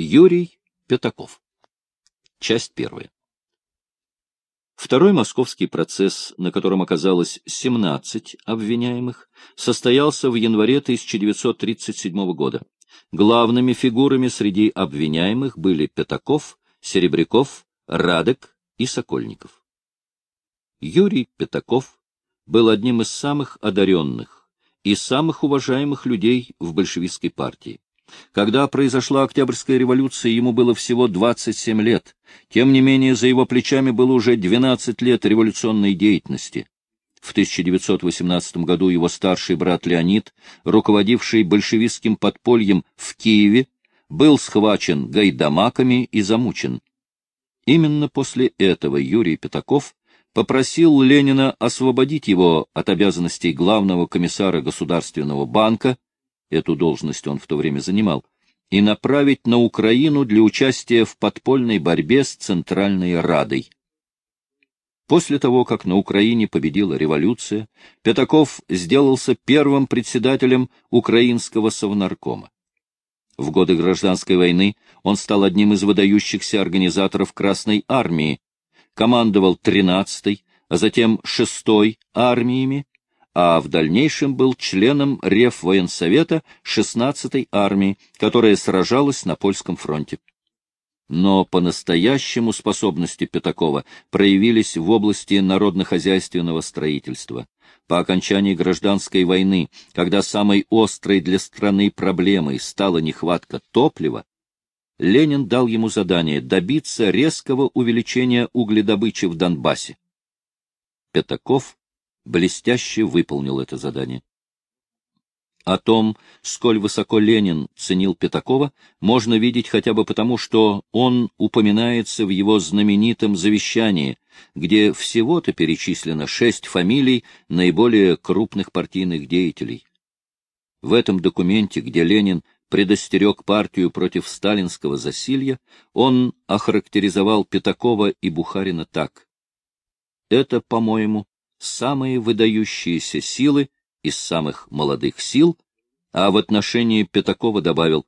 Юрий Пятаков. Часть первая. Второй московский процесс, на котором оказалось 17 обвиняемых, состоялся в январе 1937 года. Главными фигурами среди обвиняемых были Пятаков, Серебряков, Радек и Сокольников. Юрий Пятаков был одним из самых одаренных и самых уважаемых людей в большевистской партии. Когда произошла Октябрьская революция, ему было всего 27 лет. Тем не менее, за его плечами было уже 12 лет революционной деятельности. В 1918 году его старший брат Леонид, руководивший большевистским подпольем в Киеве, был схвачен гайдамаками и замучен. Именно после этого Юрий Пятаков попросил Ленина освободить его от обязанностей главного комиссара Государственного банка, эту должность он в то время занимал, и направить на Украину для участия в подпольной борьбе с Центральной Радой. После того, как на Украине победила революция, Пятаков сделался первым председателем Украинского совнаркома. В годы гражданской войны он стал одним из выдающихся организаторов Красной армии, командовал 13-й, а затем 6-й армиями, а в дальнейшем был членом Реввоенсовета 16-й армии, которая сражалась на польском фронте но по-настоящему способности Пятакова проявились в области народно-хозяйственного строительства. По окончании гражданской войны, когда самой острой для страны проблемой стала нехватка топлива, Ленин дал ему задание добиться резкого увеличения угледобычи в Донбассе. Пятаков блестяще выполнил это задание. О том, сколь высоко Ленин ценил Пятакова, можно видеть хотя бы потому, что он упоминается в его знаменитом завещании, где всего-то перечислено шесть фамилий наиболее крупных партийных деятелей. В этом документе, где Ленин предостерег партию против сталинского засилья, он охарактеризовал Пятакова и Бухарина так. Это, по-моему, самые выдающиеся силы, из самых молодых сил, а в отношении Пятакова добавил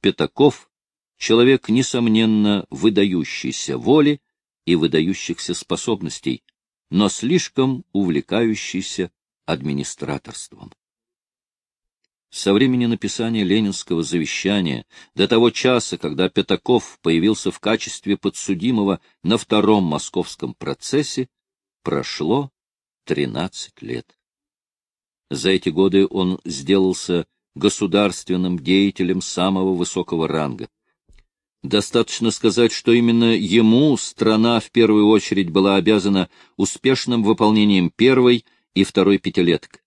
«Пятаков — человек, несомненно, выдающийся воли и выдающихся способностей, но слишком увлекающийся администраторством». Со времени написания ленинского завещания до того часа, когда Пятаков появился в качестве подсудимого на втором московском процессе, прошло 13 лет. За эти годы он сделался государственным деятелем самого высокого ранга. Достаточно сказать, что именно ему страна в первую очередь была обязана успешным выполнением первой и второй пятилеток.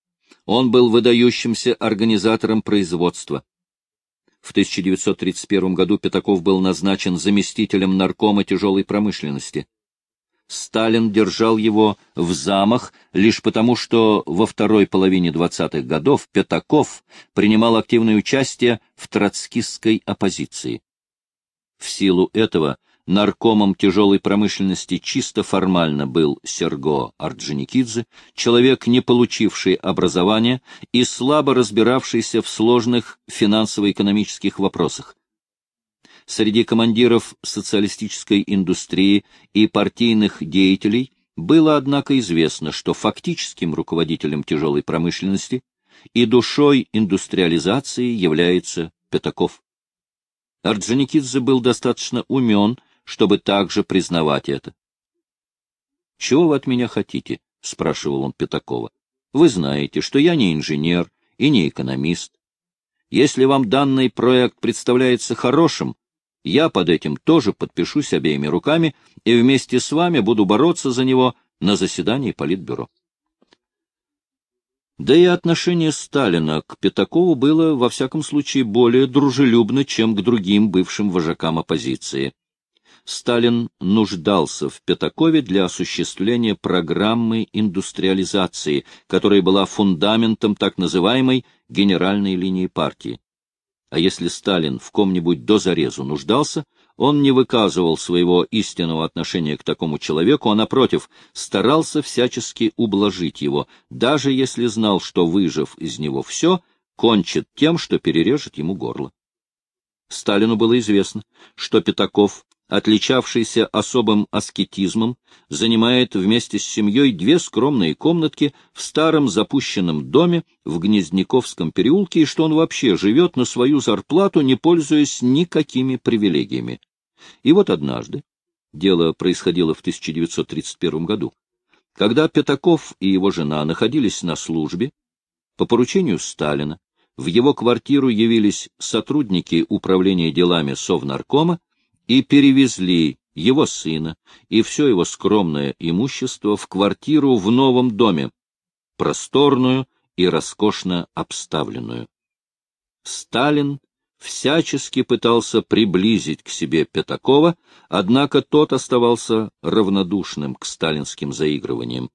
Он был выдающимся организатором производства. В 1931 году Пятаков был назначен заместителем наркома тяжелой промышленности. Сталин держал его в замах лишь потому, что во второй половине 20-х годов Пятаков принимал активное участие в троцкистской оппозиции. В силу этого наркомом тяжелой промышленности чисто формально был Серго Орджоникидзе, человек, не получивший образования и слабо разбиравшийся в сложных финансово-экономических вопросах среди командиров социалистической индустрии и партийных деятелей было, однако, известно, что фактическим руководителем тяжелой промышленности и душой индустриализации является Пятаков. Орджоникидзе был достаточно умен, чтобы также признавать это. — Чего вы от меня хотите? — спрашивал он Пятакова. — Вы знаете, что я не инженер и не экономист. Если вам данный проект представляется хорошим, я под этим тоже подпишусь обеими руками и вместе с вами буду бороться за него на заседании Политбюро. Да и отношение Сталина к Пятакову было, во всяком случае, более дружелюбно, чем к другим бывшим вожакам оппозиции. Сталин нуждался в Пятакове для осуществления программы индустриализации, которая была фундаментом так называемой генеральной линии партии. А если Сталин в ком-нибудь до зарезу нуждался, он не выказывал своего истинного отношения к такому человеку, а, напротив, старался всячески ублажить его, даже если знал, что, выжив из него все, кончит тем, что перережет ему горло. Сталину было известно, что Пятаков, отличавшийся особым аскетизмом, занимает вместе с семьей две скромные комнатки в старом запущенном доме в Гнездниковском переулке и что он вообще живет на свою зарплату, не пользуясь никакими привилегиями. И вот однажды, дело происходило в 1931 году, когда Пятаков и его жена находились на службе, по поручению Сталина в его квартиру явились сотрудники управления делами Совнаркома и перевезли его сына и все его скромное имущество в квартиру в новом доме, просторную и роскошно обставленную. Сталин всячески пытался приблизить к себе Пятакова, однако тот оставался равнодушным к сталинским заигрываниям.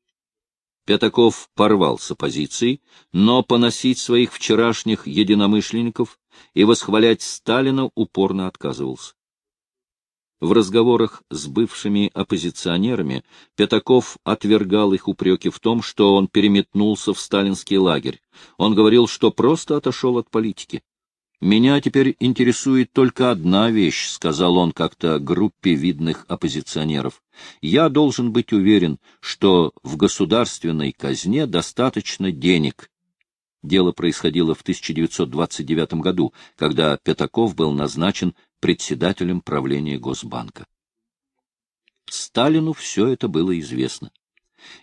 Пятаков порвал с оппозицией, но поносить своих вчерашних единомышленников и восхвалять Сталина упорно отказывался. В разговорах с бывшими оппозиционерами Пятаков отвергал их упреки в том, что он переметнулся в сталинский лагерь. Он говорил, что просто отошел от политики. «Меня теперь интересует только одна вещь», — сказал он как-то группе видных оппозиционеров. «Я должен быть уверен, что в государственной казне достаточно денег». Дело происходило в 1929 году, когда Пятаков был назначен председателем правления Госбанка. Сталину все это было известно.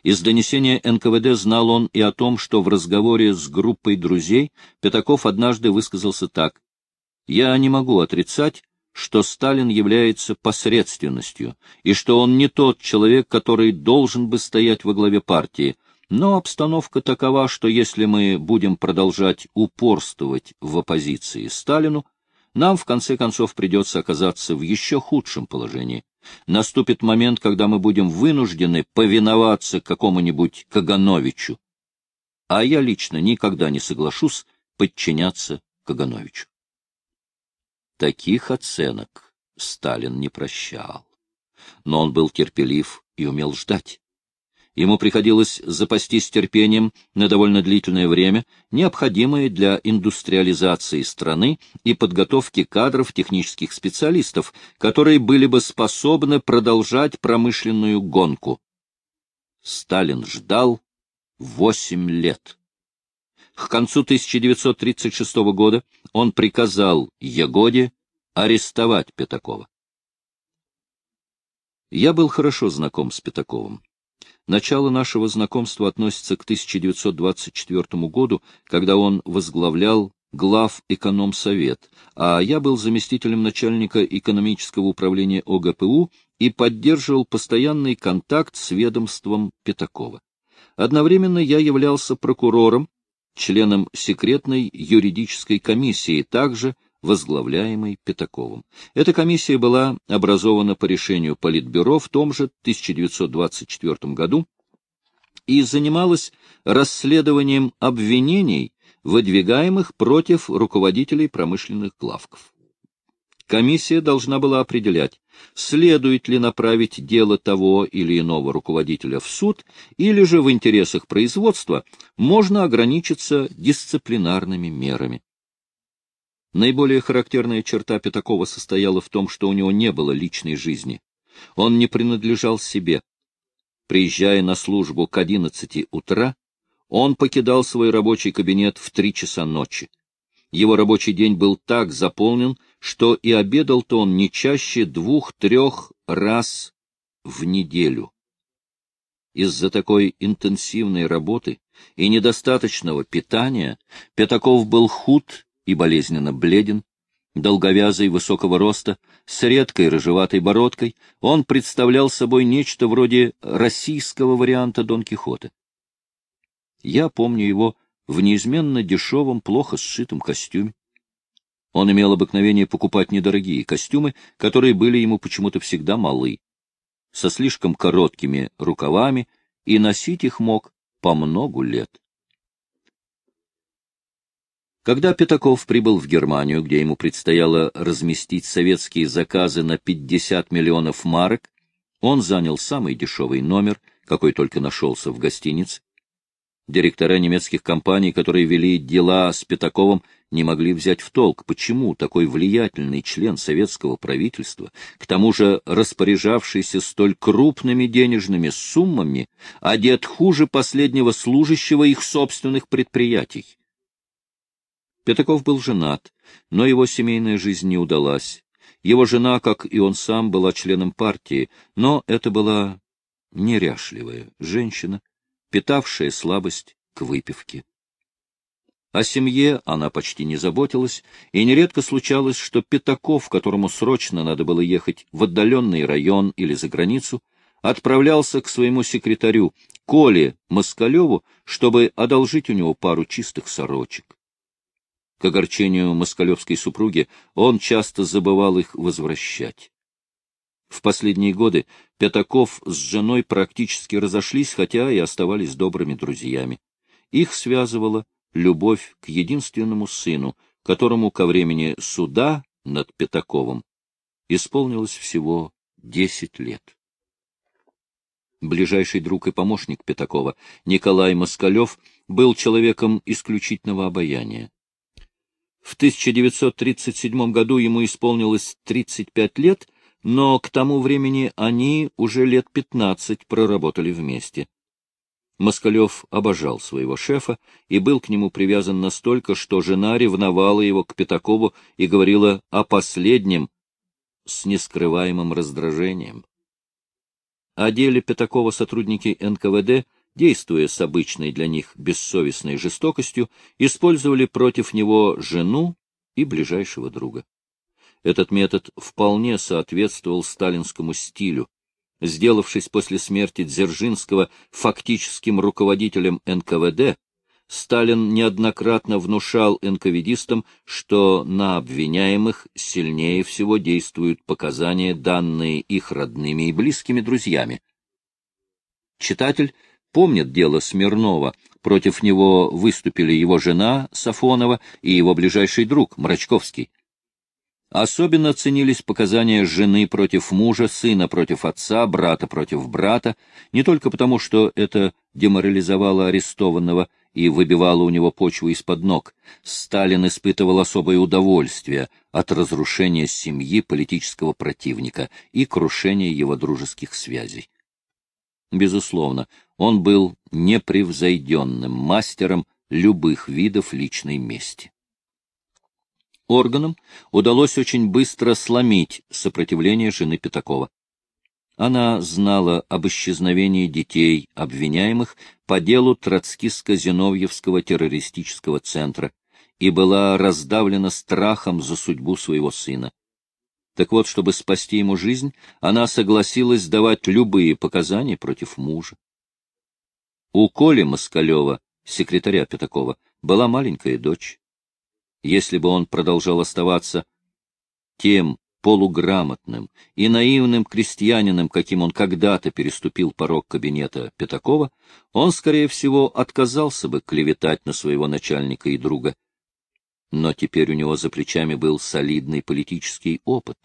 Из донесения НКВД знал он и о том, что в разговоре с группой друзей Пятаков однажды высказался так. «Я не могу отрицать, что Сталин является посредственностью, и что он не тот человек, который должен бы стоять во главе партии, но обстановка такова, что если мы будем продолжать упорствовать в оппозиции Сталину, нам в конце концов придется оказаться в еще худшем положении. Наступит момент, когда мы будем вынуждены повиноваться какому-нибудь Кагановичу. А я лично никогда не соглашусь подчиняться Кагановичу. Таких оценок Сталин не прощал. Но он был терпелив и умел ждать. Ему приходилось запастись терпением на довольно длительное время, необходимое для индустриализации страны и подготовки кадров технических специалистов, которые были бы способны продолжать промышленную гонку. Сталин ждал восемь лет. К концу 1936 года он приказал Ягоде арестовать Пятакова. Я был хорошо знаком с Пятаковым. Начало нашего знакомства относится к 1924 году, когда он возглавлял глав экономсовет, а я был заместителем начальника экономического управления ОГПУ и поддерживал постоянный контакт с ведомством Пятакова. Одновременно я являлся прокурором, членом секретной юридической комиссии, также возглавляемой Пятаковым. Эта комиссия была образована по решению Политбюро в том же 1924 году и занималась расследованием обвинений, выдвигаемых против руководителей промышленных главков. Комиссия должна была определять, следует ли направить дело того или иного руководителя в суд, или же в интересах производства можно ограничиться дисциплинарными мерами. Наиболее характерная черта Пятакова состояла в том, что у него не было личной жизни. Он не принадлежал себе. Приезжая на службу к одиннадцати утра, он покидал свой рабочий кабинет в три часа ночи. Его рабочий день был так заполнен, что и обедал-то он не чаще двух-трех раз в неделю. Из-за такой интенсивной работы и недостаточного питания Пятаков был худ и болезненно бледен, долговязый, высокого роста, с редкой рыжеватой бородкой, он представлял собой нечто вроде российского варианта Дон Кихота. Я помню его в неизменно дешевом, плохо сшитом костюме. Он имел обыкновение покупать недорогие костюмы, которые были ему почему-то всегда малы, со слишком короткими рукавами, и носить их мог по многу лет. Когда Пятаков прибыл в Германию, где ему предстояло разместить советские заказы на 50 миллионов марок, он занял самый дешевый номер, какой только нашелся в гостинице. Директора немецких компаний, которые вели дела с Пятаковым, не могли взять в толк, почему такой влиятельный член советского правительства, к тому же распоряжавшийся столь крупными денежными суммами, одет хуже последнего служащего их собственных предприятий. Пятаков был женат, но его семейная жизнь не удалась. Его жена, как и он сам, была членом партии, но это была неряшливая женщина, питавшая слабость к выпивке. О семье она почти не заботилась, и нередко случалось, что Пятаков, которому срочно надо было ехать в отдаленный район или за границу, отправлялся к своему секретарю, Коле Москалеву, чтобы одолжить у него пару чистых сорочек. К огорчению москалевской супруги он часто забывал их возвращать. В последние годы Пятаков с женой практически разошлись, хотя и оставались добрыми друзьями. Их связывала любовь к единственному сыну, которому ко времени суда над Пятаковым исполнилось всего десять лет. Ближайший друг и помощник Пятакова, Николай Москалев, был человеком исключительного обаяния. В 1937 году ему исполнилось 35 лет, но к тому времени они уже лет пятнадцать проработали вместе. Москалев обожал своего шефа и был к нему привязан настолько, что жена ревновала его к Пятакову и говорила о последнем с нескрываемым раздражением. О деле Пятакова сотрудники НКВД, действуя с обычной для них бессовестной жестокостью, использовали против него жену и ближайшего друга. Этот метод вполне соответствовал сталинскому стилю. Сделавшись после смерти Дзержинского фактическим руководителем НКВД, Сталин неоднократно внушал НКВДистам, что на обвиняемых сильнее всего действуют показания, данные их родными и близкими друзьями. Читатель помнит дело Смирнова, против него выступили его жена Сафонова и его ближайший друг Мрачковский. Особенно ценились показания жены против мужа, сына против отца, брата против брата, не только потому, что это деморализовало арестованного и выбивало у него почву из-под ног. Сталин испытывал особое удовольствие от разрушения семьи политического противника и крушения его дружеских связей. Безусловно, он был непревзойденным мастером любых видов личной мести. Органам удалось очень быстро сломить сопротивление жены Пятакова. Она знала об исчезновении детей, обвиняемых по делу Троцкистско-Зиновьевского террористического центра, и была раздавлена страхом за судьбу своего сына. Так вот, чтобы спасти ему жизнь, она согласилась давать любые показания против мужа. У Коли Москалева, секретаря Пятакова, была маленькая дочь. Если бы он продолжал оставаться тем полуграмотным и наивным крестьянином, каким он когда-то переступил порог кабинета Пятакова, он, скорее всего, отказался бы клеветать на своего начальника и друга. Но теперь у него за плечами был солидный политический опыт.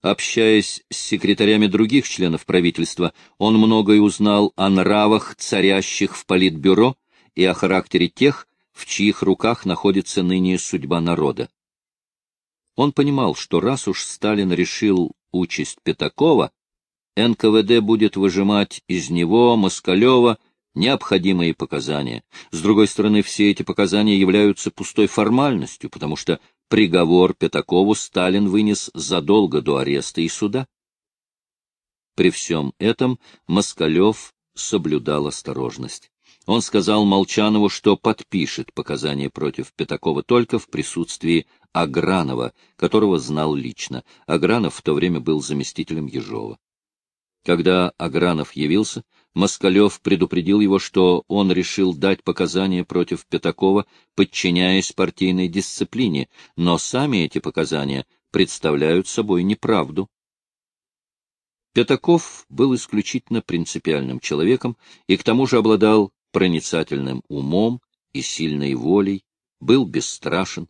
Общаясь с секретарями других членов правительства, он многое узнал о нравах, царящих в политбюро, и о характере тех, в чьих руках находится ныне судьба народа. Он понимал, что раз уж Сталин решил участь Пятакова, НКВД будет выжимать из него, Москалева, необходимые показания. С другой стороны, все эти показания являются пустой формальностью, потому что приговор Пятакову Сталин вынес задолго до ареста и суда. При всем этом Москалев соблюдал осторожность. Он сказал Молчанову, что подпишет показания против Пятакова только в присутствии Агранова, которого знал лично. Агранов в то время был заместителем Ежова. Когда Агранов явился, Москалев предупредил его, что он решил дать показания против Пятакова, подчиняясь партийной дисциплине, но сами эти показания представляют собой неправду. Пятаков был исключительно принципиальным человеком и к тому же обладал проницательным умом и сильной волей, был бесстрашен.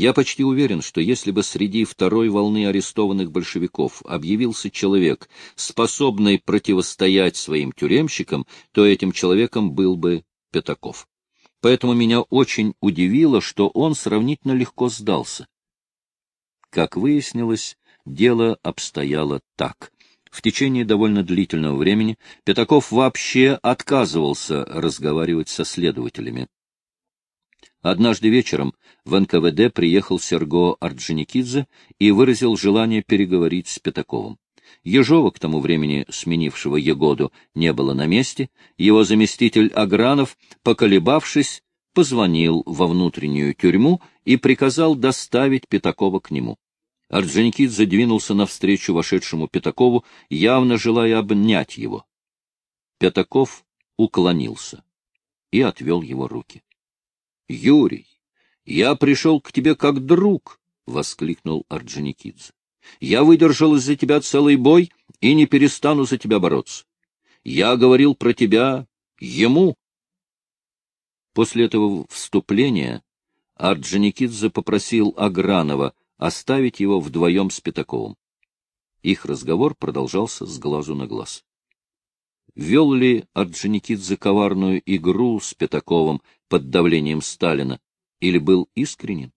Я почти уверен, что если бы среди второй волны арестованных большевиков объявился человек, способный противостоять своим тюремщикам, то этим человеком был бы Пятаков. Поэтому меня очень удивило, что он сравнительно легко сдался. Как выяснилось, дело обстояло так. В течение довольно длительного времени Пятаков вообще отказывался разговаривать со следователями. Однажды вечером в НКВД приехал Серго Орджоникидзе и выразил желание переговорить с Пятаковым. Ежова, к тому времени сменившего Егоду, не было на месте, его заместитель Агранов, поколебавшись, позвонил во внутреннюю тюрьму и приказал доставить Пятакова к нему. Орджоникидзе двинулся навстречу вошедшему Пятакову, явно желая обнять его. Пятаков уклонился и отвел его руки. — Юрий, я пришел к тебе как друг! — воскликнул Орджоникидзе. — Я выдержал из-за тебя целый бой и не перестану за тебя бороться. Я говорил про тебя ему. После этого вступления Орджоникидзе попросил Агранова оставить его вдвоем с Пятаковым. Их разговор продолжался с глазу на глаз. Вел ли Орджоникидзе коварную игру с Пятаковым под давлением Сталина или был искренен?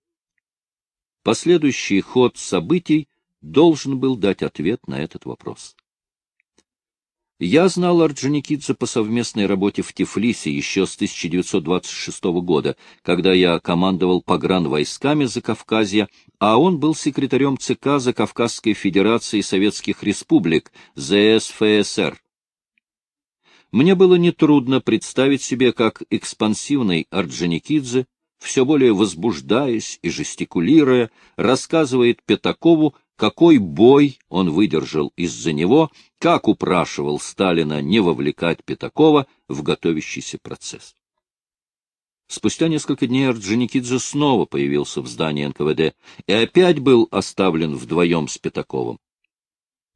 Последующий ход событий должен был дать ответ на этот вопрос. Я знал Орджоникидзе по совместной работе в Тифлисе еще с 1926 года, когда я командовал погранвойсками Закавказья, а он был секретарем ЦК Закавказской Федерации Советских Республик, ЗСФСР. Мне было нетрудно представить себе, как экспансивный Орджоникидзе, все более возбуждаясь и жестикулируя, рассказывает Пятакову какой бой он выдержал из-за него, как упрашивал Сталина не вовлекать Пятакова в готовящийся процесс. Спустя несколько дней Орджоникидзе снова появился в здании НКВД и опять был оставлен вдвоем с Пятаковым.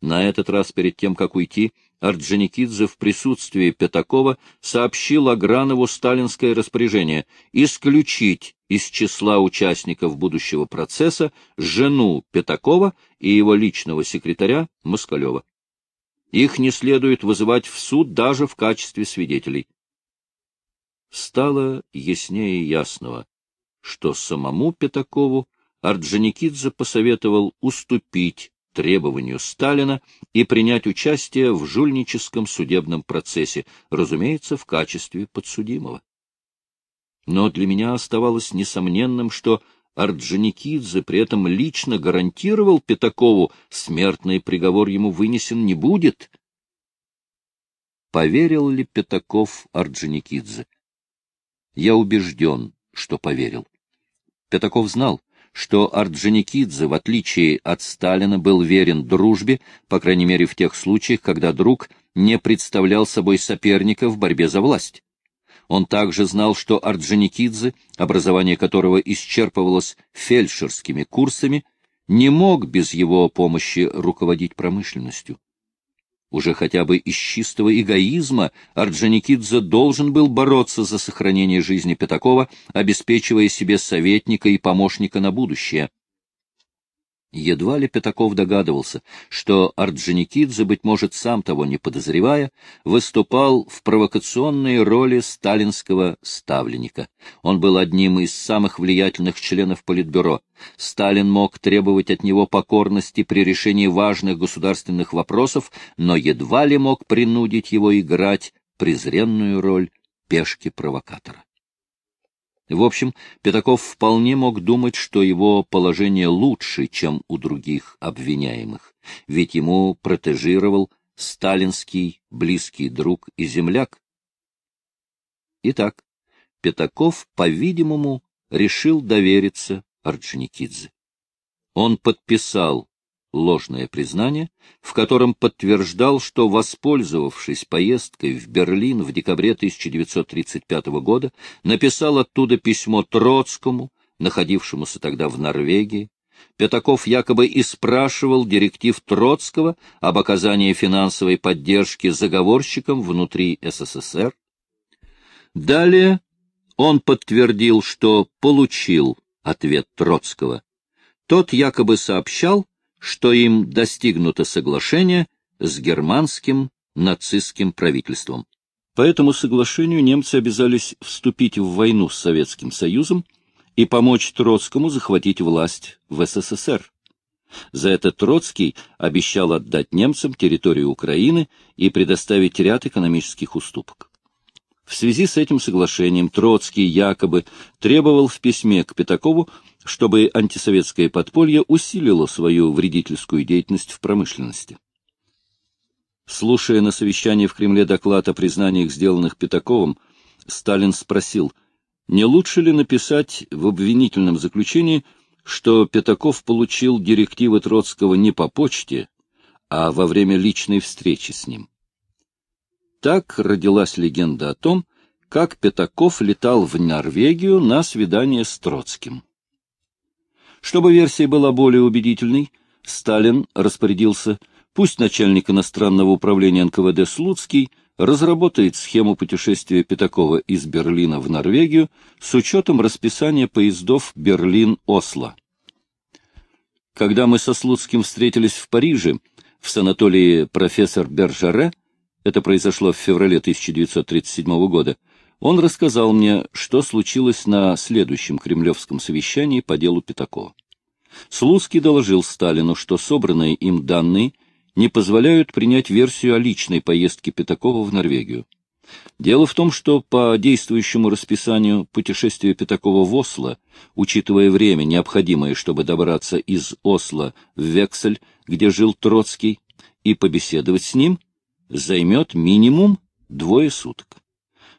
На этот раз, перед тем, как уйти, Орджоникидзе в присутствии Пятакова сообщил Агранову сталинское распоряжение исключить из числа участников будущего процесса жену Пятакова и его личного секретаря Москалева. Их не следует вызывать в суд даже в качестве свидетелей. Стало яснее ясного, что самому Пятакову Орджоникидзе посоветовал уступить требованию Сталина и принять участие в жульническом судебном процессе, разумеется, в качестве подсудимого. Но для меня оставалось несомненным, что Орджоникидзе при этом лично гарантировал Пятакову, смертный приговор ему вынесен не будет. Поверил ли Пятаков Орджоникидзе? Я убежден, что поверил. Пятаков знал, что Орджоникидзе, в отличие от Сталина, был верен дружбе, по крайней мере в тех случаях, когда друг не представлял собой соперника в борьбе за власть. Он также знал, что Орджоникидзе, образование которого исчерпывалось фельдшерскими курсами, не мог без его помощи руководить промышленностью. Уже хотя бы из чистого эгоизма Орджоникидзе должен был бороться за сохранение жизни Пятакова, обеспечивая себе советника и помощника на будущее. Едва ли Пятаков догадывался, что Орджоникидзе, быть может, сам того не подозревая, выступал в провокационной роли сталинского ставленника. Он был одним из самых влиятельных членов Политбюро. Сталин мог требовать от него покорности при решении важных государственных вопросов, но едва ли мог принудить его играть презренную роль пешки-провокатора. В общем, Пятаков вполне мог думать, что его положение лучше, чем у других обвиняемых, ведь ему протежировал сталинский близкий друг и земляк. Итак, Пятаков, по-видимому, решил довериться Орджоникидзе. Он подписал ложное признание, в котором подтверждал, что, воспользовавшись поездкой в Берлин в декабре 1935 года, написал оттуда письмо Троцкому, находившемуся тогда в Норвегии. Пятаков якобы и спрашивал директив Троцкого об оказании финансовой поддержки заговорщикам внутри СССР. Далее он подтвердил, что получил ответ Троцкого. Тот якобы сообщал, что им достигнуто соглашение с германским нацистским правительством. По этому соглашению немцы обязались вступить в войну с Советским Союзом и помочь Троцкому захватить власть в СССР. За это Троцкий обещал отдать немцам территорию Украины и предоставить ряд экономических уступок. В связи с этим соглашением Троцкий якобы требовал в письме к Пятакову, чтобы антисоветское подполье усилило свою вредительскую деятельность в промышленности. Слушая на совещании в Кремле доклад о признаниях, сделанных Пятаковым, Сталин спросил, не лучше ли написать в обвинительном заключении – что Пятаков получил директивы Троцкого не по почте, а во время личной встречи с ним. Так родилась легенда о том, как Пятаков летал в Норвегию на свидание с Троцким. Чтобы версия была более убедительной, Сталин распорядился, пусть начальник иностранного управления НКВД Слуцкий разработает схему путешествия Пятакова из Берлина в Норвегию с учетом расписания поездов Берлин-Осло. Когда мы со Слуцким встретились в Париже, в санатории профессор Бержаре, это произошло в феврале 1937 года, он рассказал мне, что случилось на следующем кремлевском совещании по делу Пятакова. Слуцкий доложил Сталину, что собранные им данные – не позволяют принять версию о личной поездке Пятакова в Норвегию. Дело в том, что по действующему расписанию путешествие Пятакова в Осло, учитывая время, необходимое, чтобы добраться из Осло в Вексель, где жил Троцкий, и побеседовать с ним, займет минимум двое суток.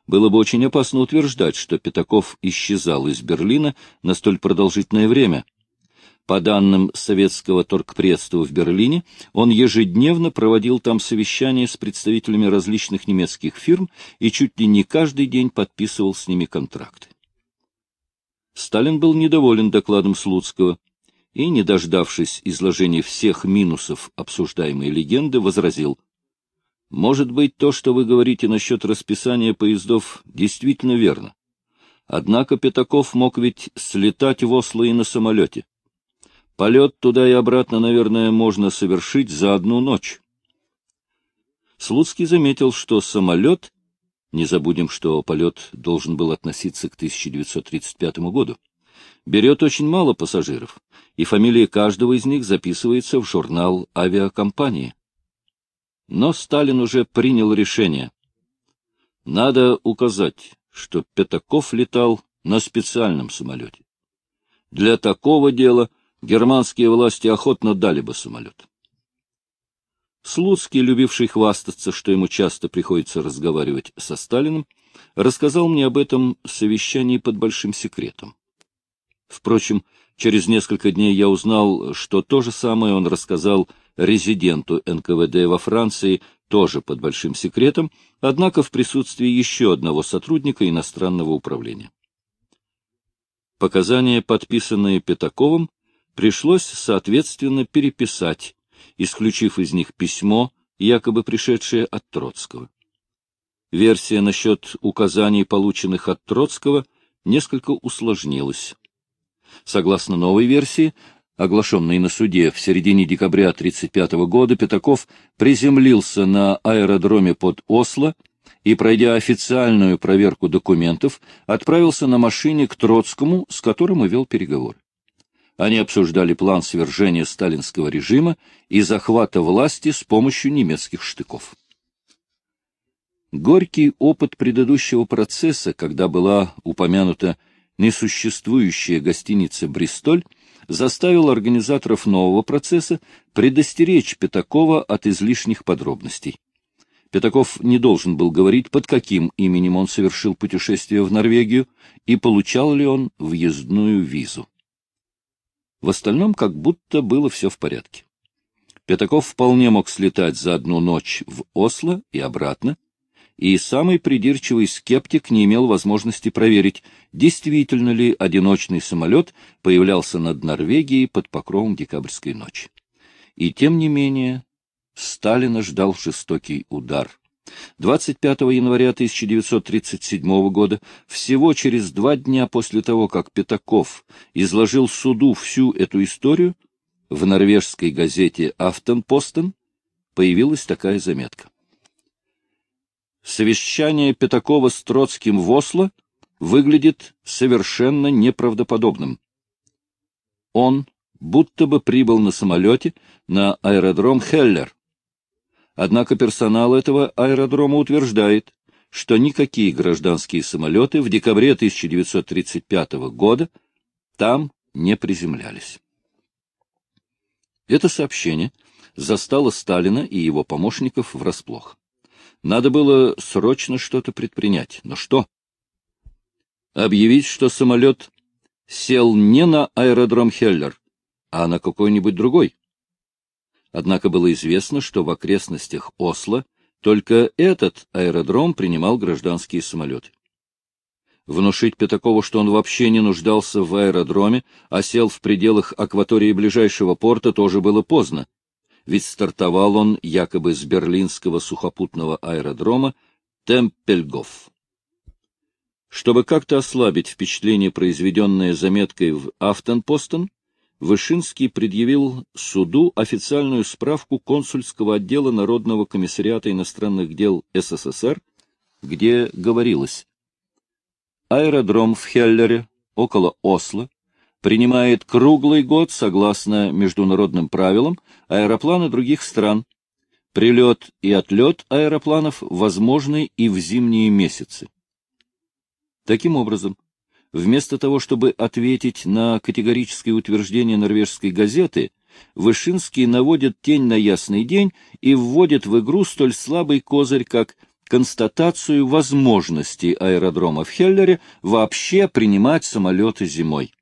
Было бы очень опасно утверждать, что Пятаков исчезал из Берлина на столь продолжительное время — по данным советского торгпредства в Берлине, он ежедневно проводил там совещания с представителями различных немецких фирм и чуть ли не каждый день подписывал с ними контракты. Сталин был недоволен докладом Слуцкого и, не дождавшись изложения всех минусов обсуждаемой легенды, возразил, «Может быть, то, что вы говорите насчет расписания поездов, действительно верно. Однако Пятаков мог ведь слетать в Осло и на самолете. Полет туда и обратно, наверное, можно совершить за одну ночь. Слуцкий заметил, что самолет, не забудем, что полет должен был относиться к 1935 году, берет очень мало пассажиров, и фамилия каждого из них записывается в журнал авиакомпании. Но Сталин уже принял решение. Надо указать, что Пятаков летал на специальном самолете. Для такого дела германские власти охотно дали бы самолет. Слуцкий, любивший хвастаться, что ему часто приходится разговаривать со Сталиным, рассказал мне об этом совещании под большим секретом. Впрочем, через несколько дней я узнал, что то же самое он рассказал резиденту НКВД во Франции, тоже под большим секретом, однако в присутствии еще одного сотрудника иностранного управления. Показания, подписанные Пятаковым, пришлось, соответственно, переписать, исключив из них письмо, якобы пришедшее от Троцкого. Версия насчет указаний, полученных от Троцкого, несколько усложнилась. Согласно новой версии, оглашенной на суде в середине декабря 1935 года, Пятаков приземлился на аэродроме под Осло и, пройдя официальную проверку документов, отправился на машине к Троцкому, с которым и вел переговоры. Они обсуждали план свержения сталинского режима и захвата власти с помощью немецких штыков. Горький опыт предыдущего процесса, когда была упомянута несуществующая гостиница «Бристоль», заставил организаторов нового процесса предостеречь Пятакова от излишних подробностей. Пятаков не должен был говорить, под каким именем он совершил путешествие в Норвегию и получал ли он въездную визу. В остальном как будто было все в порядке. Пятаков вполне мог слетать за одну ночь в Осло и обратно, и самый придирчивый скептик не имел возможности проверить, действительно ли одиночный самолет появлялся над Норвегией под покровом декабрьской ночи. И тем не менее Сталина ждал жестокий удар. 25 января 1937 года, всего через два дня после того, как Пятаков изложил суду всю эту историю, в норвежской газете «Афтенпостен» появилась такая заметка. Совещание Пятакова с Троцким в Осло выглядит совершенно неправдоподобным. Он будто бы прибыл на самолете на аэродром Хеллер, Однако персонал этого аэродрома утверждает, что никакие гражданские самолеты в декабре 1935 года там не приземлялись. Это сообщение застало Сталина и его помощников врасплох. Надо было срочно что-то предпринять. Но что? Объявить, что самолет сел не на аэродром Хеллер, а на какой-нибудь другой. Однако было известно, что в окрестностях Осло только этот аэродром принимал гражданские самолеты. Внушить Пятакову, что он вообще не нуждался в аэродроме, а сел в пределах акватории ближайшего порта, тоже было поздно, ведь стартовал он якобы с берлинского сухопутного аэродрома Темпельгоф. Чтобы как-то ослабить впечатление, произведенное заметкой в Афтенпостен, Вышинский предъявил суду официальную справку консульского отдела Народного комиссариата иностранных дел СССР, где говорилось «Аэродром в Хеллере, около Осло, принимает круглый год, согласно международным правилам, аэропланы других стран. Прилет и отлет аэропланов возможны и в зимние месяцы». Таким образом, Вместо того, чтобы ответить на категорическое утверждение норвежской газеты, Вышинский наводит тень на ясный день и вводит в игру столь слабый козырь, как констатацию возможности аэродрома в Хеллере вообще принимать самолеты зимой.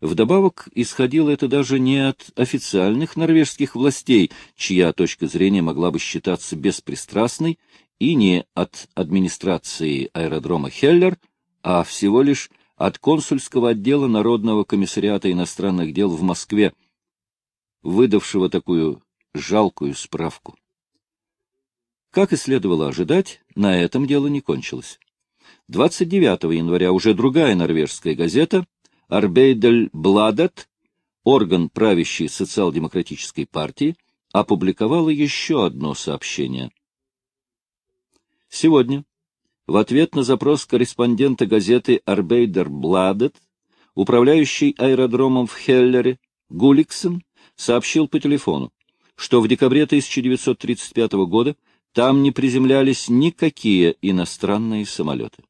Вдобавок, исходило это даже не от официальных норвежских властей, чья точка зрения могла бы считаться беспристрастной, и не от администрации аэродрома Хеллер, а всего лишь от консульского отдела Народного комиссариата иностранных дел в Москве, выдавшего такую жалкую справку. Как и следовало ожидать, на этом дело не кончилось. 29 января уже другая норвежская газета «Арбейдель Бладет», орган правящей социал-демократической партии, опубликовала еще одно сообщение. Сегодня, в ответ на запрос корреспондента газеты «Арбейдер-Бладет», управляющий аэродромом в Хеллере, Гуликсон, сообщил по телефону, что в декабре 1935 года там не приземлялись никакие иностранные самолеты.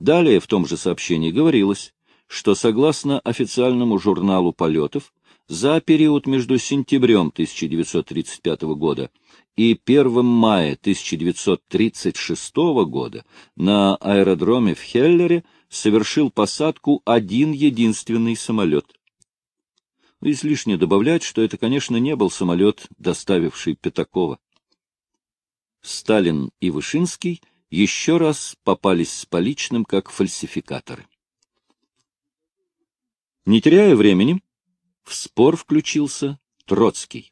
Далее в том же сообщении говорилось, что согласно официальному журналу полетов, за период между сентябрем 1935 года и 1 мая 1936 года на аэродроме в Хеллере совершил посадку один единственный самолет. Излишне добавлять, что это, конечно, не был самолет, доставивший Пятакова. Сталин и Вышинский еще раз попались с поличным как фальсификаторы. Не теряя времени, в спор включился Троцкий.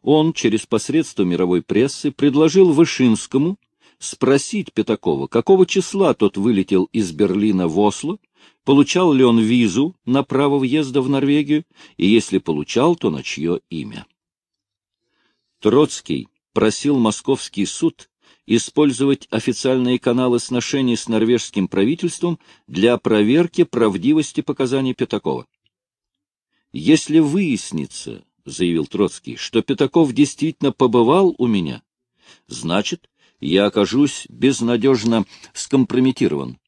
Он через посредство мировой прессы предложил Вышинскому спросить Пятакова, какого числа тот вылетел из Берлина в Осло, получал ли он визу на право въезда в Норвегию, и если получал, то на чье имя. Троцкий просил московский суд использовать официальные каналы сношений с норвежским правительством для проверки правдивости показаний Пятакова. Если выяснится, — заявил Троцкий, — что Пятаков действительно побывал у меня, значит, я окажусь безнадежно скомпрометирован.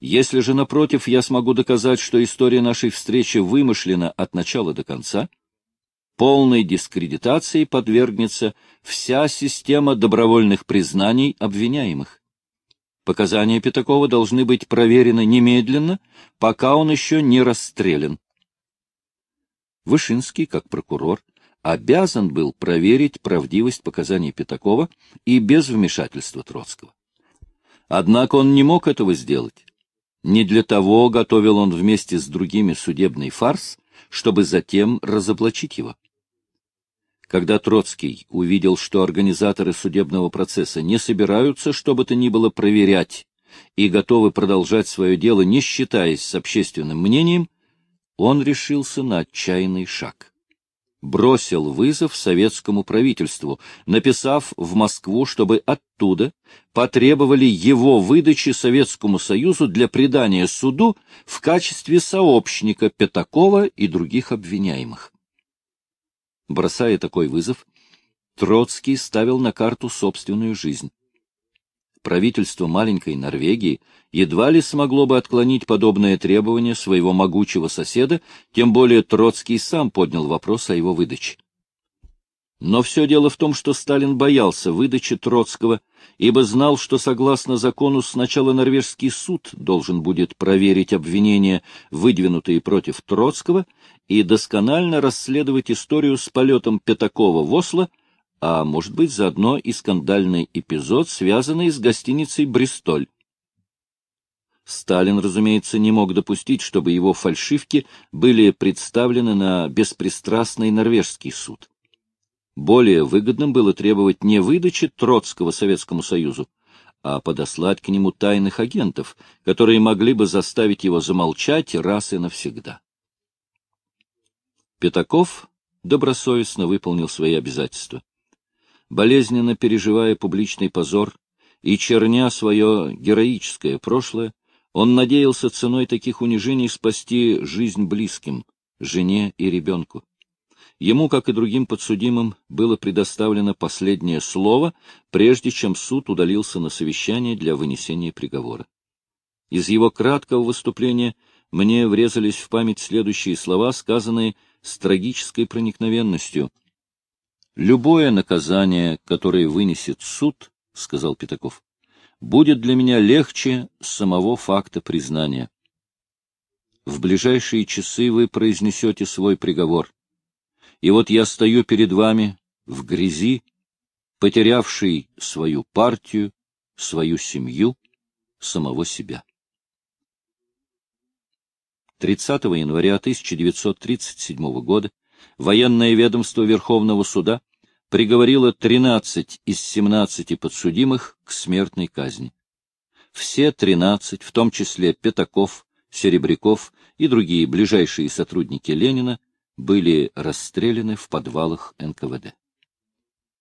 Если же, напротив, я смогу доказать, что история нашей встречи вымышлена от начала до конца, полной дискредитации подвергнется вся система добровольных признаний обвиняемых. Показания Пятакова должны быть проверены немедленно, пока он еще не расстрелян. Вышинский, как прокурор, обязан был проверить правдивость показаний Пятакова и без вмешательства Троцкого. Однако он не мог этого сделать. Не для того готовил он вместе с другими судебный фарс, чтобы затем разоблачить его. Когда Троцкий увидел, что организаторы судебного процесса не собираются что бы то ни было проверять и готовы продолжать свое дело, не считаясь с общественным мнением, он решился на отчаянный шаг. Бросил вызов советскому правительству, написав в Москву, чтобы оттуда потребовали его выдачи Советскому Союзу для предания суду в качестве сообщника Пятакова и других обвиняемых. Бросая такой вызов, Троцкий ставил на карту собственную жизнь правительство маленькой Норвегии едва ли смогло бы отклонить подобное требование своего могучего соседа, тем более Троцкий сам поднял вопрос о его выдаче. Но все дело в том, что Сталин боялся выдачи Троцкого, ибо знал, что согласно закону сначала норвежский суд должен будет проверить обвинения, выдвинутые против Троцкого, и досконально расследовать историю с полетом Пятакова в Осло, а может быть заодно и скандальный эпизод, связанный с гостиницей «Бристоль». Сталин, разумеется, не мог допустить, чтобы его фальшивки были представлены на беспристрастный норвежский суд. Более выгодным было требовать не выдачи Троцкого Советскому Союзу, а подослать к нему тайных агентов, которые могли бы заставить его замолчать раз и навсегда. Пятаков добросовестно выполнил свои обязательства болезненно переживая публичный позор и черня свое героическое прошлое, он надеялся ценой таких унижений спасти жизнь близким, жене и ребенку. Ему, как и другим подсудимым, было предоставлено последнее слово, прежде чем суд удалился на совещание для вынесения приговора. Из его краткого выступления мне врезались в память следующие слова, сказанные с трагической проникновенностью — Любое наказание, которое вынесет суд, — сказал Пятаков, — будет для меня легче самого факта признания. В ближайшие часы вы произнесете свой приговор. И вот я стою перед вами в грязи, потерявший свою партию, свою семью, самого себя. 30 января 1937 года военное ведомство Верховного суда приговорило 13 из 17 подсудимых к смертной казни. Все 13, в том числе Пятаков, Серебряков и другие ближайшие сотрудники Ленина, были расстреляны в подвалах НКВД.